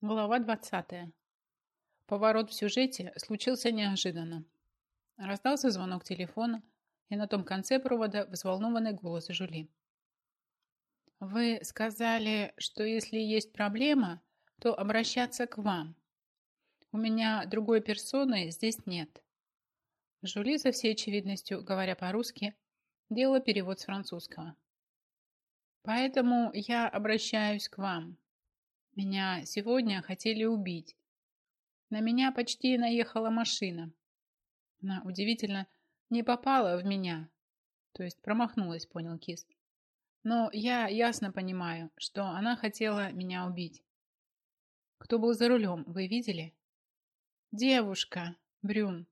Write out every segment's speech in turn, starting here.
Глава 20. Поворот в сюжете случился неожиданно. Раздался звонок телефона, и на том конце провода взволнованный голос Жули. «Вы сказали, что если есть проблема, то обращаться к вам. У меня другой персоны здесь нет». Жули, со всей очевидностью, говоря по-русски, делала перевод с французского. «Поэтому я обращаюсь к вам. Меня сегодня хотели убить. На меня почти наехала машина. Она удивительно не попала в меня. То есть промахнулась, понял Кис. Но я ясно понимаю, что она хотела меня убить. Кто был за рулем, вы видели? Девушка, Брюн.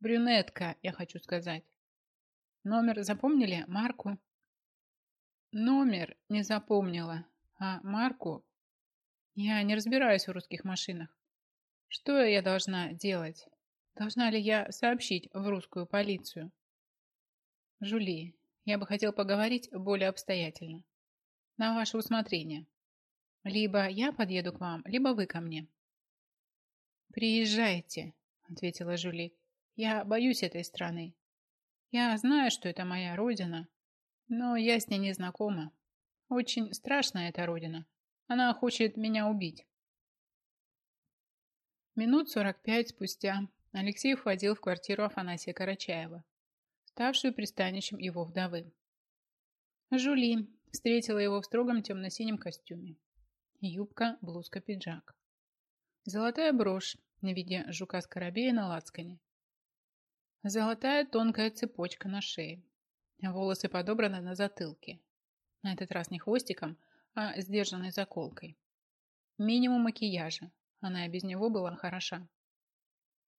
Брюнетка, я хочу сказать. Номер запомнили? Марку? Номер не запомнила, а марку я не разбираюсь в русских машинах. Что я должна делать? Должна ли я сообщить в русскую полицию? Жули, я бы хотел поговорить более обстоятельно. На ваше усмотрение. Либо я подъеду к вам, либо вы ко мне. Приезжайте, ответила Жули. Я боюсь этой страны. Я знаю, что это моя родина, но я с ней не знакома. Очень страшная эта родина. Она хочет меня убить. Минут сорок пять спустя Алексей входил в квартиру Афанасия Карачаева, ставшую пристанищем его вдовы. Жули встретила его в строгом темно-синем костюме. Юбка, блузка, пиджак. Золотая брошь на виде жука-скоробея на лацкане. Золотая тонкая цепочка на шее. Волосы подобраны на затылке. На этот раз не хвостиком, а сдержанной заколкой. Минимум макияжа. Она и без него была хороша.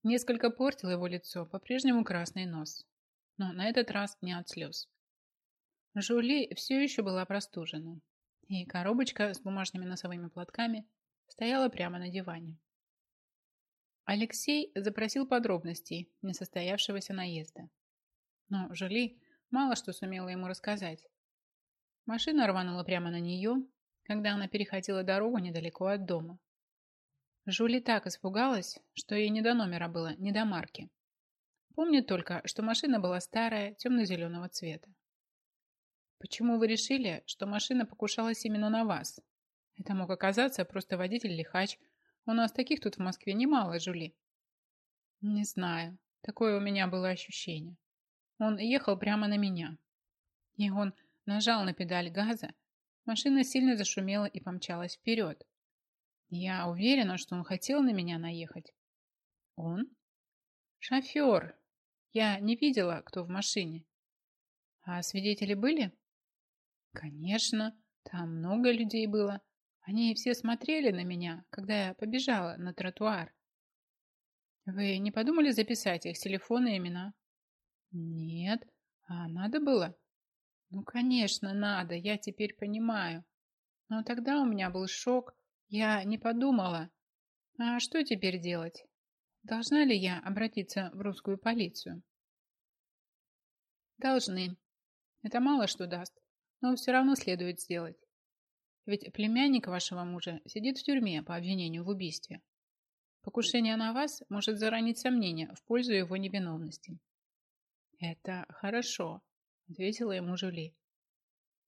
Несколько портил его лицо, по-прежнему красный нос. Но на этот раз не от слез. Жули все еще была простужена. И коробочка с бумажными носовыми платками стояла прямо на диване. Алексей запросил подробностей несостоявшегося наезда. Но Жули мало что сумела ему рассказать. Машина рванула прямо на нее, когда она переходила дорогу недалеко от дома. Жули так испугалась, что ей не до номера было, не до марки. Помнит только, что машина была старая, темно-зеленого цвета. Почему вы решили, что машина покушалась именно на вас? Это мог оказаться просто водитель-лихач. У нас таких тут в Москве немало, Жули. Не знаю. Такое у меня было ощущение. Он ехал прямо на меня. И он нажал на педаль газа, машина сильно зашумела и помчалась вперед. Я уверена, что он хотел на меня наехать. Он? Шофер. Я не видела, кто в машине. А свидетели были? Конечно, там много людей было. Они все смотрели на меня, когда я побежала на тротуар. Вы не подумали записать их телефоны и имена? Нет. А надо было? Ну, конечно, надо, я теперь понимаю. Но тогда у меня был шок, я не подумала. А что теперь делать? Должна ли я обратиться в русскую полицию? Должны. Это мало что даст, но все равно следует сделать. Ведь племянник вашего мужа сидит в тюрьме по обвинению в убийстве. Покушение на вас может заранить сомнения в пользу его невиновности. Это хорошо ответила ему Жули.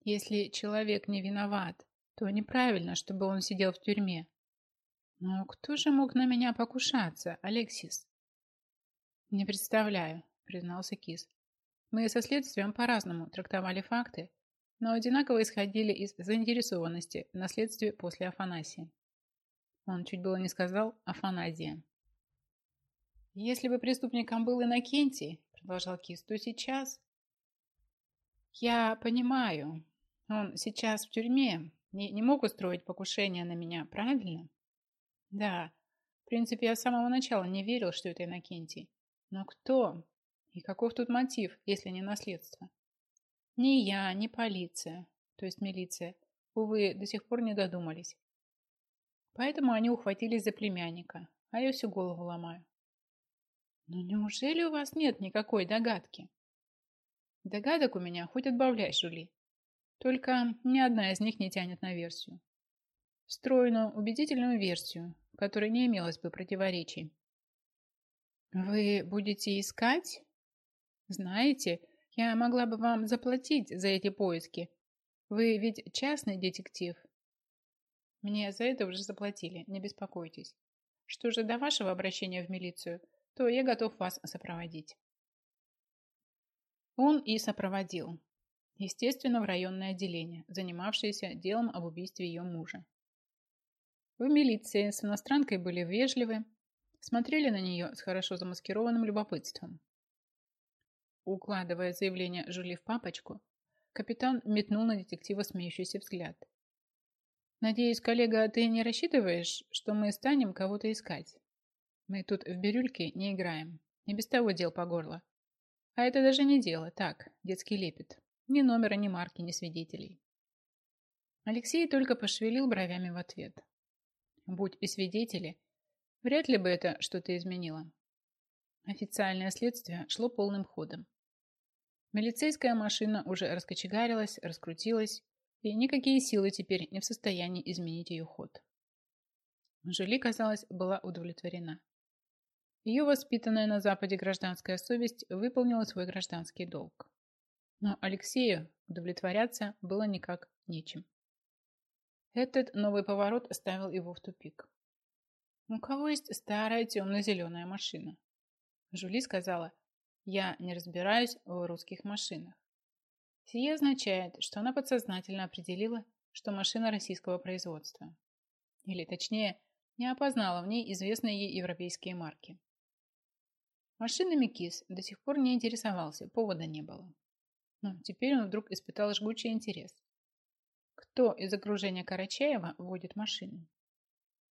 Если человек не виноват, то неправильно, чтобы он сидел в тюрьме. Но кто же мог на меня покушаться, Алексис? Не представляю, признался Кис. Мы со следствием по-разному трактовали факты, но одинаково исходили из заинтересованности в наследстве после Афанасия. Он чуть было не сказал Афаназия. Если бы преступником был Иннокентий, продолжал Кис, то сейчас я понимаю. Он сейчас в тюрьме. Не, не мог устроить покушение на меня, правильно? Да. В принципе, я с самого начала не верил, что это Иннокентий. Но кто? И каков тут мотив, если не наследство? Ни я, ни полиция, то есть милиция, увы, до сих пор не додумались. Поэтому они ухватились за племянника, а я всю голову ломаю. Но неужели у вас нет никакой догадки? Догадок у меня хоть отбавляй, Жули. Только ни одна из них не тянет на версию. Стройную, убедительную версию, в которой не имелось бы противоречий. «Вы будете искать?» «Знаете, я могла бы вам заплатить за эти поиски. Вы ведь частный детектив». «Мне за это уже заплатили, не беспокойтесь. Что же до вашего обращения в милицию, то я готов вас сопроводить». Он и сопроводил. Естественно, в районное отделение, занимавшееся делом об убийстве ее мужа. В милиции с иностранкой были вежливы, смотрели на нее с хорошо замаскированным любопытством. Укладывая заявление Жули в папочку, капитан метнул на детектива смеющийся взгляд. «Надеюсь, коллега, ты не рассчитываешь, что мы станем кого-то искать? Мы тут в бирюльке не играем, не без того дел по горло. А это даже не дело, так, детский лепет. Ни номера, ни марки, ни свидетелей». Алексей только пошевелил бровями в ответ. Будь и свидетели, вряд ли бы это что-то изменило. Официальное следствие шло полным ходом. Милицейская машина уже раскочегарилась, раскрутилась, и никакие силы теперь не в состоянии изменить ее ход. Жюли, казалось, была удовлетворена. Ее воспитанная на Западе гражданская совесть выполнила свой гражданский долг. Но Алексею удовлетворяться было никак нечем. Этот новый поворот ставил его в тупик. У кого есть старая темно-зеленая машина? Жули сказала, я не разбираюсь в русских машинах. Сие означает, что она подсознательно определила, что машина российского производства. Или точнее, не опознала в ней известные ей европейские марки. Машинами Кис до сих пор не интересовался, повода не было. Но теперь он вдруг испытал жгучий интерес. Кто из окружения Карачаева водит машину?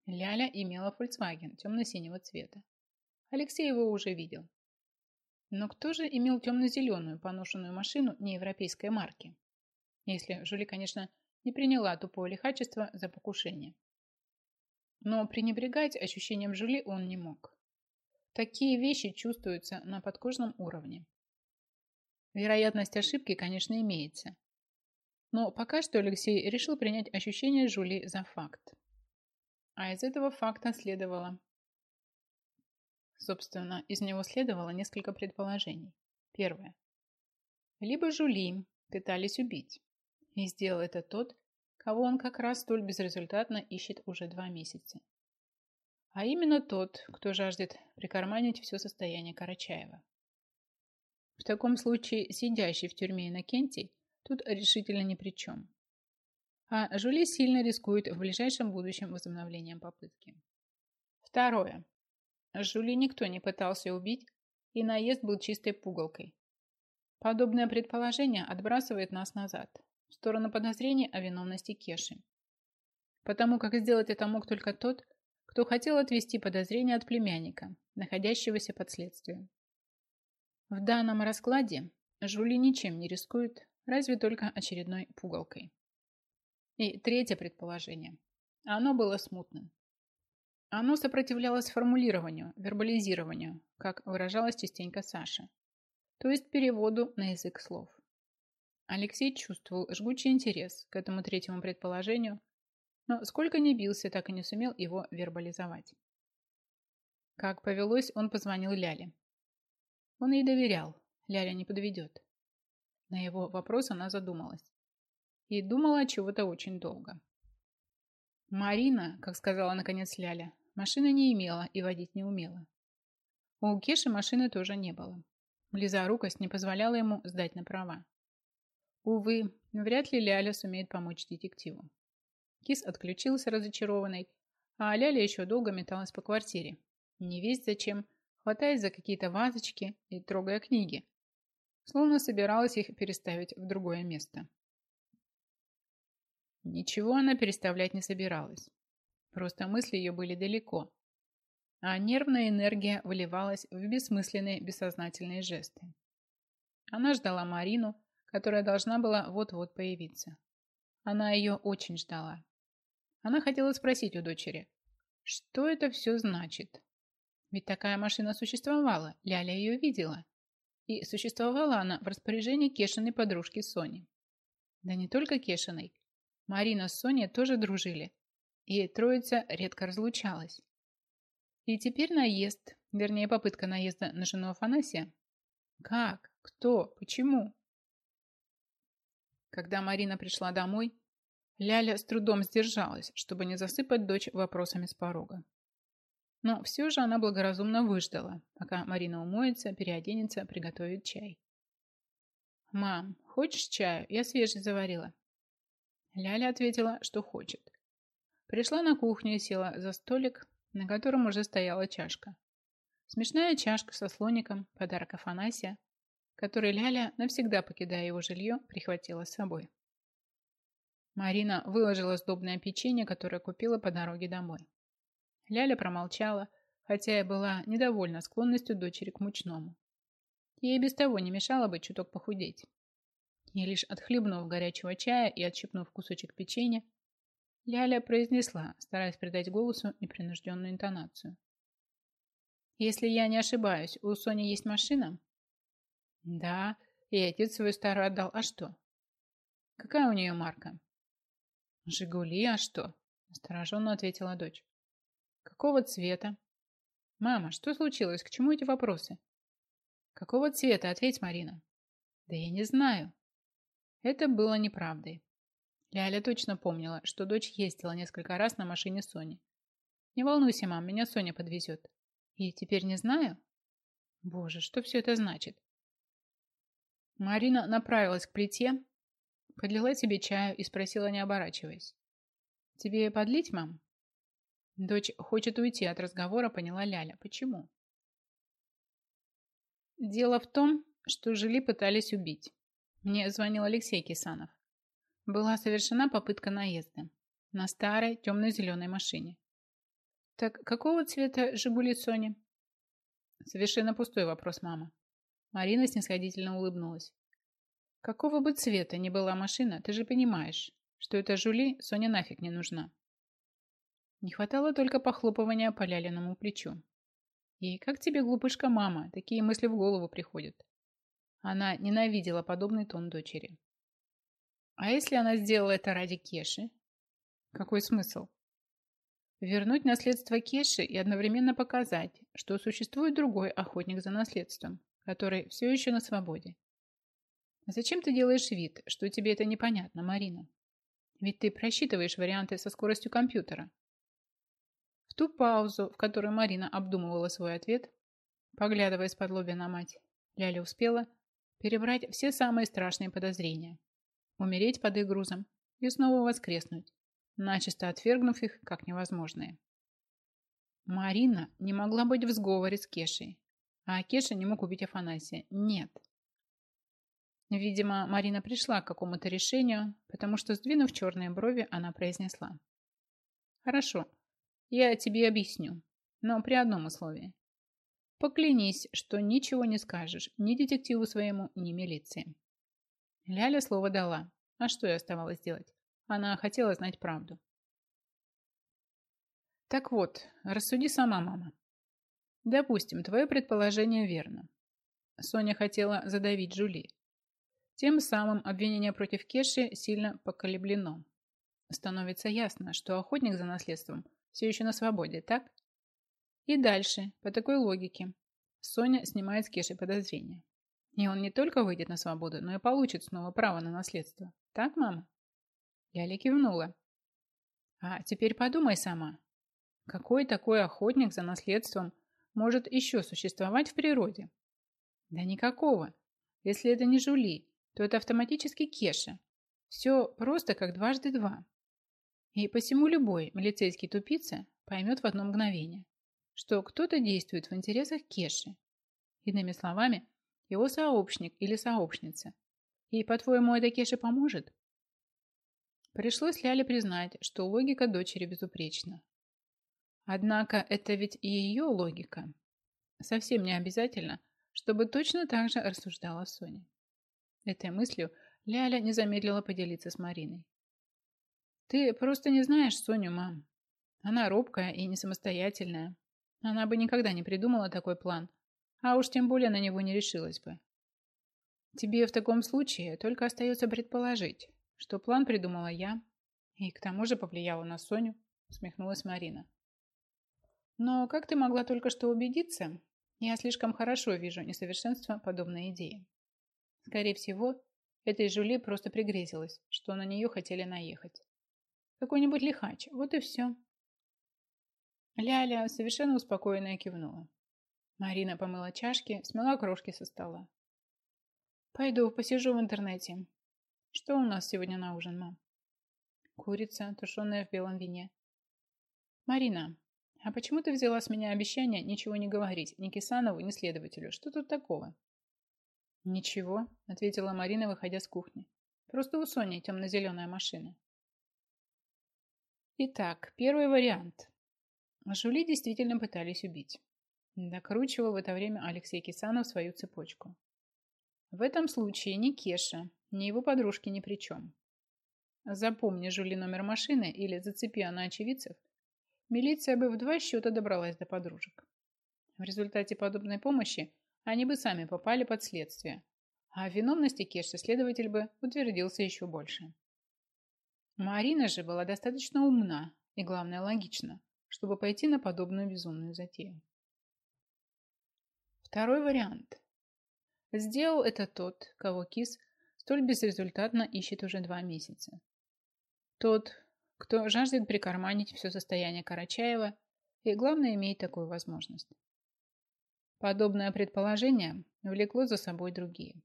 Ляля имела Volkswagen темно-синего цвета. Алексей его уже видел. Но кто же имел темно-зеленую поношенную машину неевропейской марки? Если Жули, конечно, не приняла тупое лихачество за покушение. Но пренебрегать ощущением Жули он не мог. Такие вещи чувствуются на подкожном уровне. Вероятность ошибки, конечно, имеется. Но пока что Алексей решил принять ощущение Жули за факт. А из этого факта следовало... Собственно, из него следовало несколько предположений. Первое. Либо Жули пытались убить. И сделал это тот, кого он как раз столь безрезультатно ищет уже два месяца. А именно тот, кто жаждет прикарманить все состояние Карачаева. В таком случае сидящий в тюрьме Иннокентий тут решительно ни при чем. А Жули сильно рискует в ближайшем будущем возобновлением попытки. Второе. Жули никто не пытался убить, и наезд был чистой пугалкой. Подобное предположение отбрасывает нас назад, в сторону подозрений о виновности Кеши. Потому как сделать это мог только тот, кто хотел отвести подозрения от племянника, находящегося под следствием. В данном раскладе Жули ничем не рискует, разве только очередной пугалкой. И третье предположение. Оно было смутным. Оно сопротивлялось формулированию, вербализированию, как выражалась частенько Саша, то есть переводу на язык слов. Алексей чувствовал жгучий интерес к этому третьему предположению, но сколько ни бился, так и не сумел его вербализовать. Как повелось, он позвонил Ляле. Он ей доверял, Ляля не подведет. На его вопрос она задумалась. И думала чего-то очень долго. Марина, как сказала наконец Ляля, машины не имела и водить не умела. У Кеши машины тоже не было. Близорукость не позволяла ему сдать на права. Увы, вряд ли Ляля сумеет помочь детективу. Кис отключился разочарованный, а Ляля еще долго металась по квартире. Не весь зачем, хватаясь за какие-то вазочки и трогая книги, словно собиралась их переставить в другое место. Ничего она переставлять не собиралась. Просто мысли ее были далеко, а нервная энергия выливалась в бессмысленные бессознательные жесты. Она ждала Марину, которая должна была вот-вот появиться. Она ее очень ждала. Она хотела спросить у дочери, что это все значит? Ведь такая машина существовала, Ляля ее видела. И существовала она в распоряжении Кешиной подружки Сони. Да не только Кешиной. Марина с Соней тоже дружили. и троица редко разлучалась. И теперь наезд, вернее попытка наезда на жену Афанасия. Как? Кто? Почему? Когда Марина пришла домой, Ляля с трудом сдержалась, чтобы не засыпать дочь вопросами с порога. Но все же она благоразумно выждала, пока Марина умоется, переоденется, приготовит чай. «Мам, хочешь чаю? Я свежий заварила». Ляля ответила, что хочет. Пришла на кухню и села за столик, на котором уже стояла чашка. Смешная чашка со слоником, подарок Афанасия, который Ляля, навсегда покидая его жилье, прихватила с собой. Марина выложила сдобное печенье, которое купила по дороге домой. Ляля промолчала, хотя и была недовольна склонностью дочери к мучному. Ей без того не мешало бы чуток похудеть. И лишь отхлебнув горячего чая и отщипнув кусочек печенья, Ляля произнесла, стараясь придать голосу непринужденную интонацию. «Если я не ошибаюсь, у Сони есть машина?» «Да, и отец свою старую отдал. А что?» «Какая у нее марка?» «Жигули, а что?» – остороженно ответила дочь. «Какого цвета?» «Мама, что случилось? К чему эти вопросы?» «Какого цвета? Ответь, Марина». «Да я не знаю». Это было неправдой. Ляля точно помнила, что дочь ездила несколько раз на машине Сони. «Не волнуйся, мам, меня Соня подвезет». «И теперь не знаю?» «Боже, что все это значит?» Марина направилась к плите, подлила себе чаю и спросила, не оборачиваясь. «Тебе подлить, мам?» Дочь хочет уйти от разговора, поняла Ляля. Почему? Дело в том, что жили пытались убить. Мне звонил Алексей Кисанов. Была совершена попытка наезда на старой темно-зеленой машине. Так какого цвета «Жигули» Сони? Совершенно пустой вопрос, мама. Марина снисходительно улыбнулась. Какого бы цвета ни была машина, ты же понимаешь, что эта Жули Соне нафиг не нужна. Не хватало только похлопывания по Лялиному плечу. И как тебе, глупышка мама, такие мысли в голову приходят? Она ненавидела подобный тон дочери. А если она сделала это ради Кеши? Какой смысл? Вернуть наследство Кеши и одновременно показать, что существует другой охотник за наследством, который все еще на свободе. Зачем ты делаешь вид, что тебе это непонятно, Марина? Ведь ты просчитываешь варианты со скоростью компьютера. В ту паузу, в которой Марина обдумывала свой ответ, поглядывая с подлобья на мать, Ляля успела перебрать все самые страшные подозрения, умереть под их грузом и снова воскреснуть, начисто отвергнув их как невозможные. Марина не могла быть в сговоре с Кешей, а Кеша не мог убить Афанасия. Нет. Видимо, Марина пришла к какому-то решению, потому что, сдвинув черные брови, она произнесла. «Хорошо, я тебе объясню, но при одном условии. Поклянись, что ничего не скажешь ни детективу своему, ни милиции. Ляля слово дала. А что ей оставалось делать? Она хотела знать правду. Так вот, рассуди сама, мама. Допустим, твое предположение верно. Соня хотела задавить Жули. Тем самым обвинение против Кеши сильно поколеблено. Становится ясно, что охотник за наследством все еще на свободе, так? И дальше, по такой логике, Соня снимает с Кеши подозрения. И он не только выйдет на свободу, но и получит снова право на наследство. Так, мама? Ляля кивнула. А теперь подумай сама. Какой такой охотник за наследством может еще существовать в природе? Да никакого. Если это не Жули, то это автоматически Кеша. Все просто как дважды два. И посему любой милицейский тупица поймет в одно мгновение, что кто-то действует в интересах Кеши. Иными словами, его сообщник или сообщница. И, по-твоему, это Кеше поможет? Пришлось Ляле признать, что логика дочери безупречна. Однако это ведь и ее логика. Совсем не обязательно, чтобы точно так же рассуждала Соня. Этой мыслью Ляля не замедлила поделиться с Мариной. Ты просто не знаешь Соню, мам. Она робкая и не самостоятельная. Она бы никогда не придумала такой план, а уж тем более на него не решилась бы. Тебе в таком случае только остается предположить, что план придумала я и к тому же повлияла на Соню. усмехнулась Марина. Но как ты могла только что убедиться, я слишком хорошо вижу несовершенство подобной идеи. Скорее всего, этой Жюли просто пригрезилось, что на нее хотели наехать. Какой-нибудь лихач, вот и все. Ляля совершенно успокоенная кивнула. Марина помыла чашки, смела крошки со стола. Пойду посижу в интернете. Что у нас сегодня на ужин, мам? Курица, тушеная в белом вине. Марина, а почему ты взяла с меня обещание ничего не говорить ни Кисанову, ни следователю? Что тут такого? Ничего, ответила Марина, выходя с кухни. Просто у Сони темно-зеленая машина. Итак, первый вариант. Жули действительно пытались убить. Докручивал в это время Алексей Кисанов свою цепочку. В этом случае ни Кеша, ни его подружки ни при чем. Запомни Жули номер машины или зацепи она очевидцев, милиция бы в два счета добралась до подружек. В результате подобной помощи они бы сами попали под следствие, а в виновности Кеши следователь бы утвердился еще больше. Марина же была достаточно умна и, главное, логична, чтобы пойти на подобную безумную затею. Второй вариант. Сделал это тот, кого Кис столь безрезультатно ищет уже два месяца. Тот, кто жаждет прикарманить все состояние Карачаева и, главное, имеет такую возможность. Подобное предположение влекло за собой другие.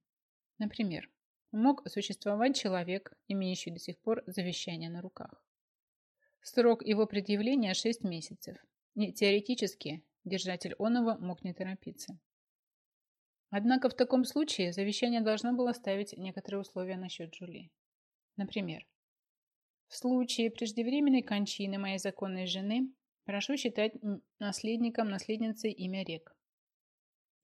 Например, мог существовать человек, имеющий до сих пор завещание на руках. Срок его предъявления 6 месяцев, и теоретически держатель оного мог не торопиться. Однако в таком случае завещание должно было ставить некоторые условия насчет Джули. Например, в случае преждевременной кончины моей законной жены прошу считать наследником наследницей имя Рек.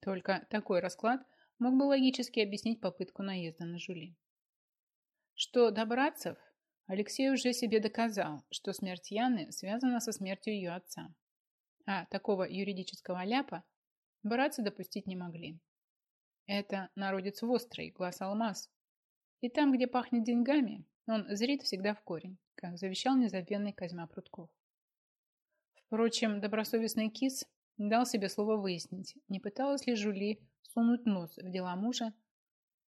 Только такой расклад мог бы логически объяснить попытку наезда на Жули. Что до Алексей уже себе доказал, что смерть Яны связана со смертью ее отца. А такого юридического ляпа братцы допустить не могли. Это народец вострый, глаз алмаз. И там, где пахнет деньгами, он зрит всегда в корень, как завещал незабвенный Козьма Прутков. Впрочем, добросовестный кис дал себе слово выяснить, не пыталась ли Жули сунуть нос в дела мужа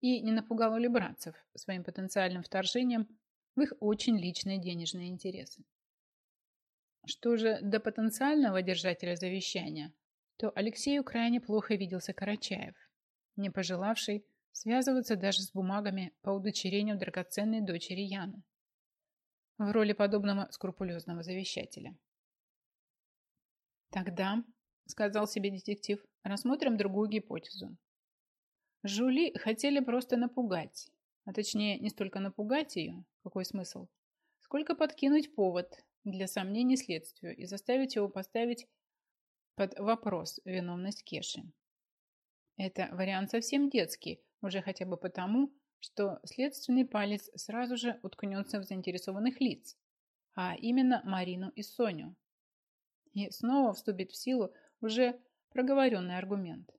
и не напугала ли братцев своим потенциальным вторжением в их очень личные денежные интересы. Что же до потенциального держателя завещания, то Алексею крайне плохо виделся Карачаев, не пожелавший связываться даже с бумагами по удочерению драгоценной дочери Яны в роли подобного скрупулезного завещателя. Тогда, сказал себе детектив, рассмотрим другую гипотезу. Жули хотели просто напугать, а точнее не столько напугать ее, какой смысл, сколько подкинуть повод для сомнений следствию и заставить его поставить под вопрос виновность Кеши. Это вариант совсем детский, уже хотя бы потому, что следственный палец сразу же уткнется в заинтересованных лиц, а именно Марину и Соню. И снова вступит в силу уже проговоренный аргумент.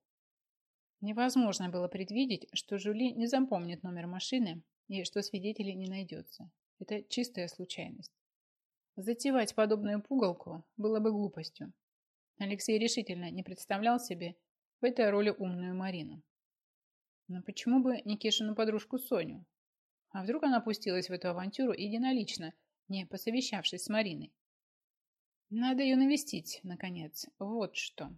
Невозможно было предвидеть, что Жули не запомнит номер машины и что свидетелей не найдется. Это чистая случайность. Затевать подобную пугалку было бы глупостью. Алексей решительно не представлял себе, в этой роли умную Марину. Но почему бы не Кешину подружку Соню? А вдруг она пустилась в эту авантюру единолично, не посовещавшись с Мариной? Надо ее навестить, наконец. Вот что.